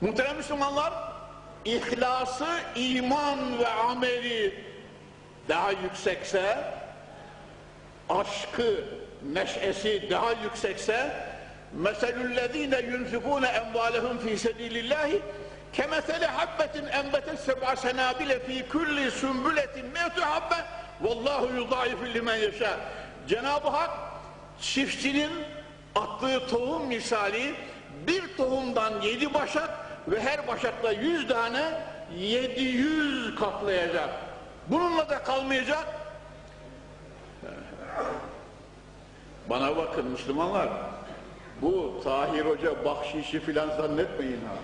Muhterem Müslümanlar, ihlası, iman ve ameli daha yüksekse, aşkı, neşesi daha yüksekse, meselüllezine yunfikune envalehum fi sebilillahi kemesele habbetin enbetet seb'a senabile fi kulli sümbületin me'tu habbe vallahu yudaifu limen yeşâ. Cenab-ı Hak çiftçinin attığı tohum misali bir tohumdan yedi başak ve her başakla yüz tane yedi yüz katlayacak. Bununla da kalmayacak. Bana bakın Müslümanlar. Bu Tahir Hoca bahşişi filan zannetmeyin ha.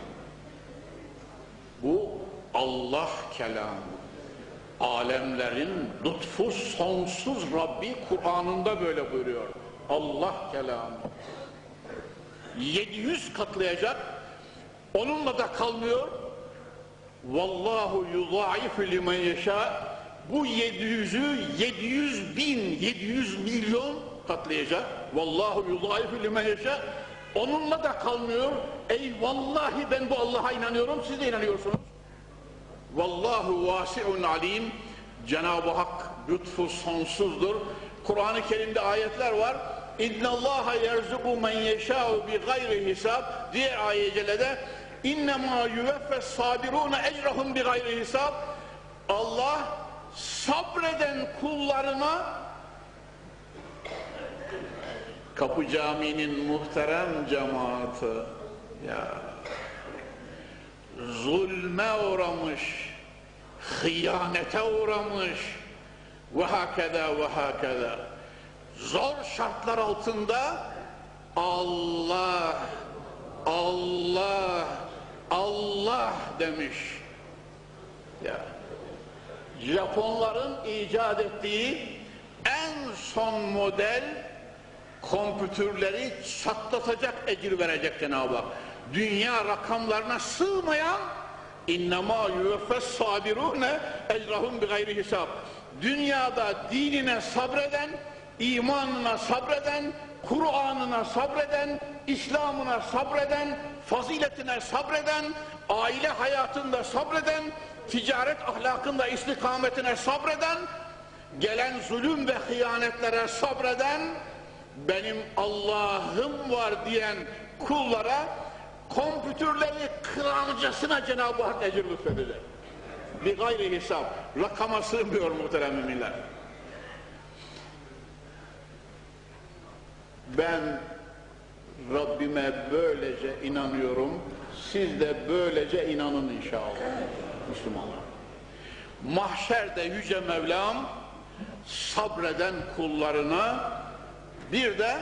Bu Allah kelamı. Alemlerin lütfu sonsuz Rabbi Kur'an'ında böyle buyuruyor. Allah kelamı. 700 katlayacak. Onunla da kalmıyor. Vallahu yudaifu limen yeşâ. Bu 700'ü 700 bin, 700 milyon katlayacak. Vallahu yudaifu limen yeşâ. Onunla da kalmıyor. Ey vallahi ben bu Allah'a inanıyorum. Siz de inanıyorsunuz. Vallahu vasi'un alim. Cenab-ı Hak lütfu sonsuzdur. Kur'an-ı Kerim'de ayetler var. İnna Allaha yerzuku men yeşâ'u bi gayri hisab. Diğer ayet-i İnnemâ yüveffes sabirûne ecrahum bi gayri hisab. Allah sabreden kullarına Kapı Camii'nin muhterem cemaati ya zulme uğramış, hıyanete uğramış ve hakeda ve hakeda zor şartlar altında Allah Allah Allah demiş ya Japonların icat ettiği en son model kompütürleri çatlatacak ecir verecek Cenab-ı Hak. Dünya rakamlarına sığmayan innema yüveffes sabirune ecrahum bi gayri hisab. Dünyada dinine sabreden, imanına sabreden, Kur'an'ına sabreden, İslam'ına sabreden, faziletine sabreden, aile hayatında sabreden, ticaret ahlakında istikametine sabreden, gelen zulüm ve hıyanetlere sabreden, benim Allah'ım var diyen kullara kompütürleri kırarcasına Cenab-ı Hak ecir lütfedecek. Bir gayri hesap. Rakama sığmıyor muhterem müminler. Ben Rabbime böylece inanıyorum. Siz de böylece inanın inşallah. Müslümanlar. Mahşerde Yüce Mevlam sabreden kullarına bir de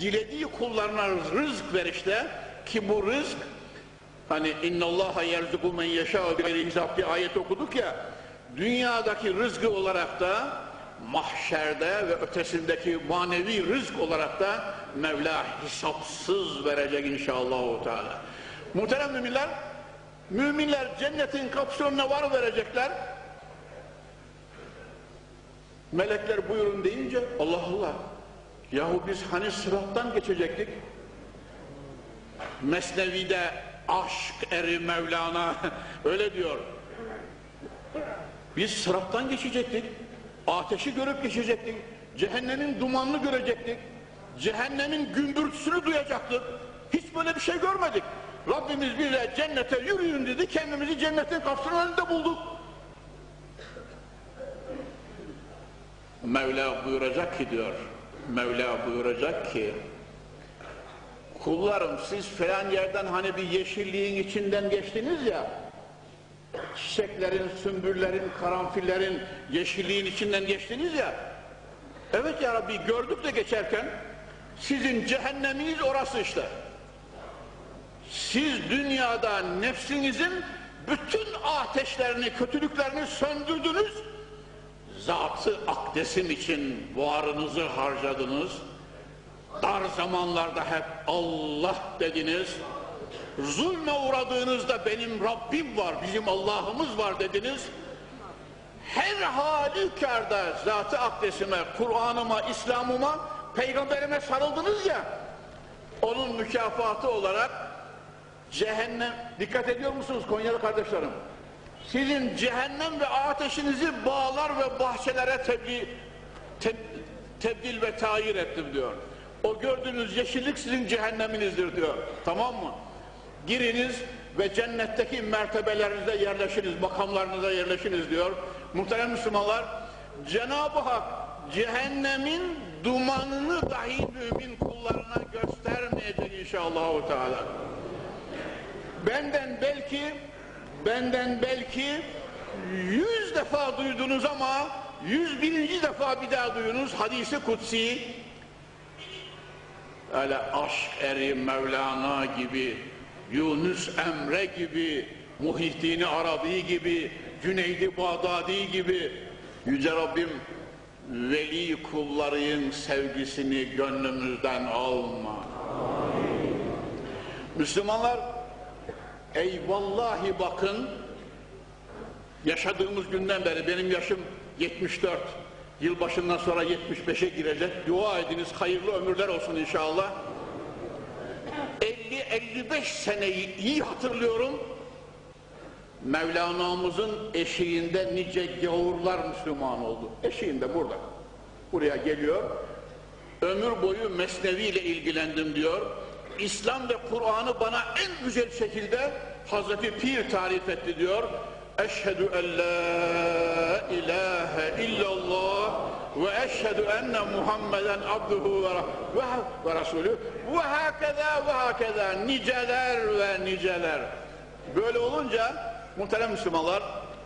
dilediği kullarına rızk verişte ki bu rızk hani innallaha yerzuku men hesap bir ayet okuduk ya dünyadaki rızkı olarak da mahşerde ve ötesindeki manevi rızk olarak da Mevla hesapsız verecek inşallah. Teala. Muhterem müminler, müminler cennetin kapısına var verecekler. Melekler buyurun deyince Allah Allah Yahu biz hani sırattan geçecektik. Mesnevi'de aşk eri Mevlana öyle diyor. Biz sırattan geçecektik. Ateşi görüp geçecektik. Cehennemin dumanını görecektik. Cehennemin gümbürtüsünü duyacaktık. Hiç böyle bir şey görmedik. Rabbimiz bize cennete yürüyün dedi. Kendimizi cennetin kapısının önünde bulduk. Mevla buyuracak ki diyor. Mevla buyuracak ki kullarım siz falan yerden hani bir yeşilliğin içinden geçtiniz ya çiçeklerin, sümbürlerin, karanfillerin yeşilliğin içinden geçtiniz ya evet ya Rabbi gördük de geçerken sizin cehenneminiz orası işte siz dünyada nefsinizin bütün ateşlerini, kötülüklerini söndürdünüz zatı akdesim için varınızı harcadınız. Dar zamanlarda hep Allah dediniz. Zulme uğradığınızda benim Rabbim var, bizim Allah'ımız var dediniz. Her halükarda zatı akdesime, Kur'an'ıma, İslam'ıma, peygamberime sarıldınız ya, onun mükafatı olarak cehennem, dikkat ediyor musunuz Konyalı kardeşlerim? Sizin cehennem ve ateşinizi bağlar ve bahçelere tebliğ, te, tebdil ve tayir ettim diyor. O gördüğünüz yeşillik sizin cehenneminizdir diyor. Tamam mı? Giriniz ve cennetteki mertebelerinize yerleşiniz, makamlarınıza yerleşiniz diyor. Muhterem Müslümanlar, Cenab-ı Hak cehennemin dumanını dahi mümin kullarına göstermeyecek inşallah. Teala. Benden belki benden belki yüz defa duydunuz ama yüz birinci defa bir daha duyunuz hadisi kutsi öyle aşk eri Mevlana gibi Yunus Emre gibi Muhittin Arabi gibi Cüneydi Bağdadi gibi. Yüce Rabbim veli kulların sevgisini gönlümüzden alma. Müslümanlar ey vallahi bakın yaşadığımız günden beri benim yaşım 74 yılbaşından sonra 75'e girecek. Dua ediniz hayırlı ömürler olsun inşallah 50-55 seneyi iyi hatırlıyorum. Mevlana'mızın eşiğinde nice gavurlar Müslüman oldu. Eşiğinde burada. Buraya geliyor. Ömür boyu mesnevi ile ilgilendim diyor. İslam ve Kur'an'ı bana en güzel şekilde Hazreti Pir tarif etti diyor. Eşhedü en la ilahe illallah ve, ve Resulü. Ve hakeza ve hakeza. Niceler ve niceler. Böyle olunca muhterem Müslümanlar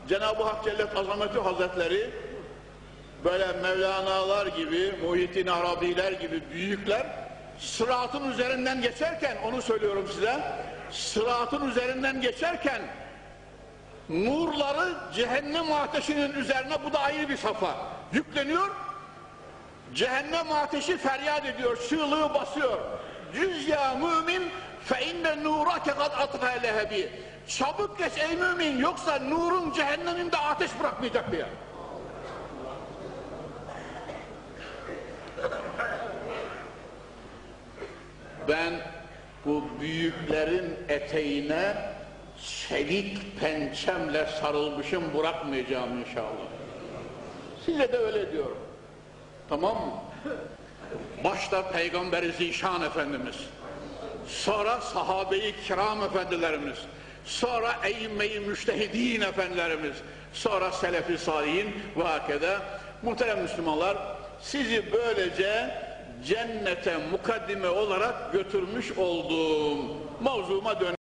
Cenab-ı Hak Cellet Azameti Hazretleri böyle Mevlana'lar gibi, Muhittin Arabiler gibi büyükler sıratın üzerinden geçerken onu söylüyorum size sıratın üzerinden geçerken nurları cehennem ateşinin üzerine bu da ayrı bir safa yükleniyor. Cehennem ateşi feryat ediyor çığlığı basıyor. Cüz ya mümin fe inne nurake kad atfa lehebi. Çabuk geç ey mümin yoksa nurun cehenneminde ateş bırakmayacak diye. Ben bu büyüklerin eteğine çelik pençemle sarılmışım bırakmayacağım inşallah. Size de öyle diyorum. Tamam mı? Başta Peygamberi Zişan Efendimiz, sonra sahabeyi kiram efendilerimiz, sonra eyyime-i müştehidin efendilerimiz, sonra selefi salihin ve hakede muhterem Müslümanlar sizi böylece cennete mukaddime olarak götürmüş olduğum mevzuma dön.